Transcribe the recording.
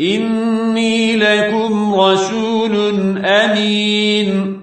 إني لكم رسول أمين.